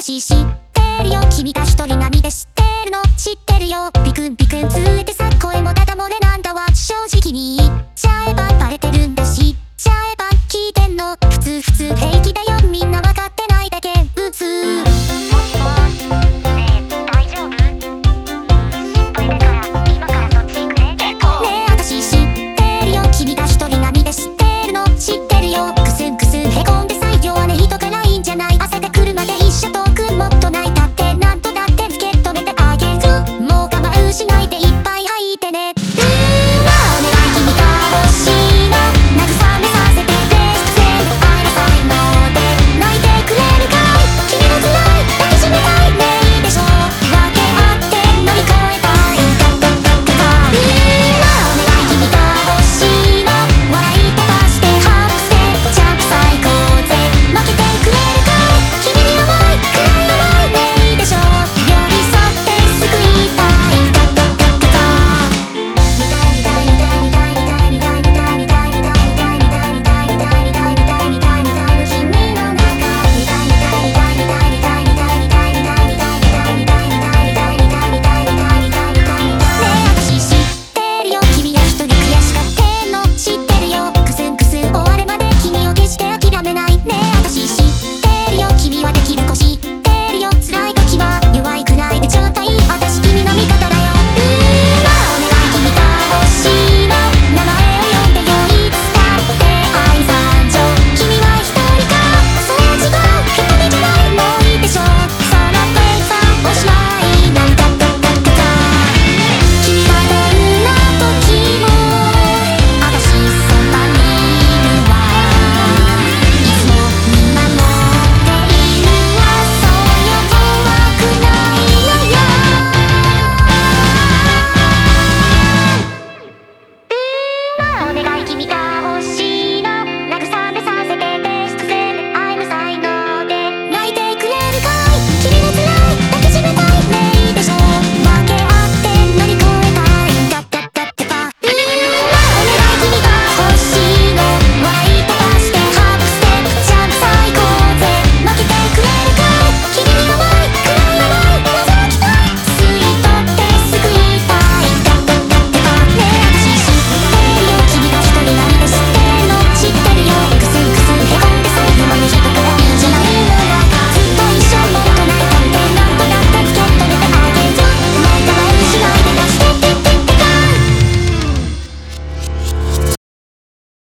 私知ってるよ。君が一人何で知ってるの。知ってるよ。ビクンビクン。ずれてさ声もただ漏れなんだわ。正直に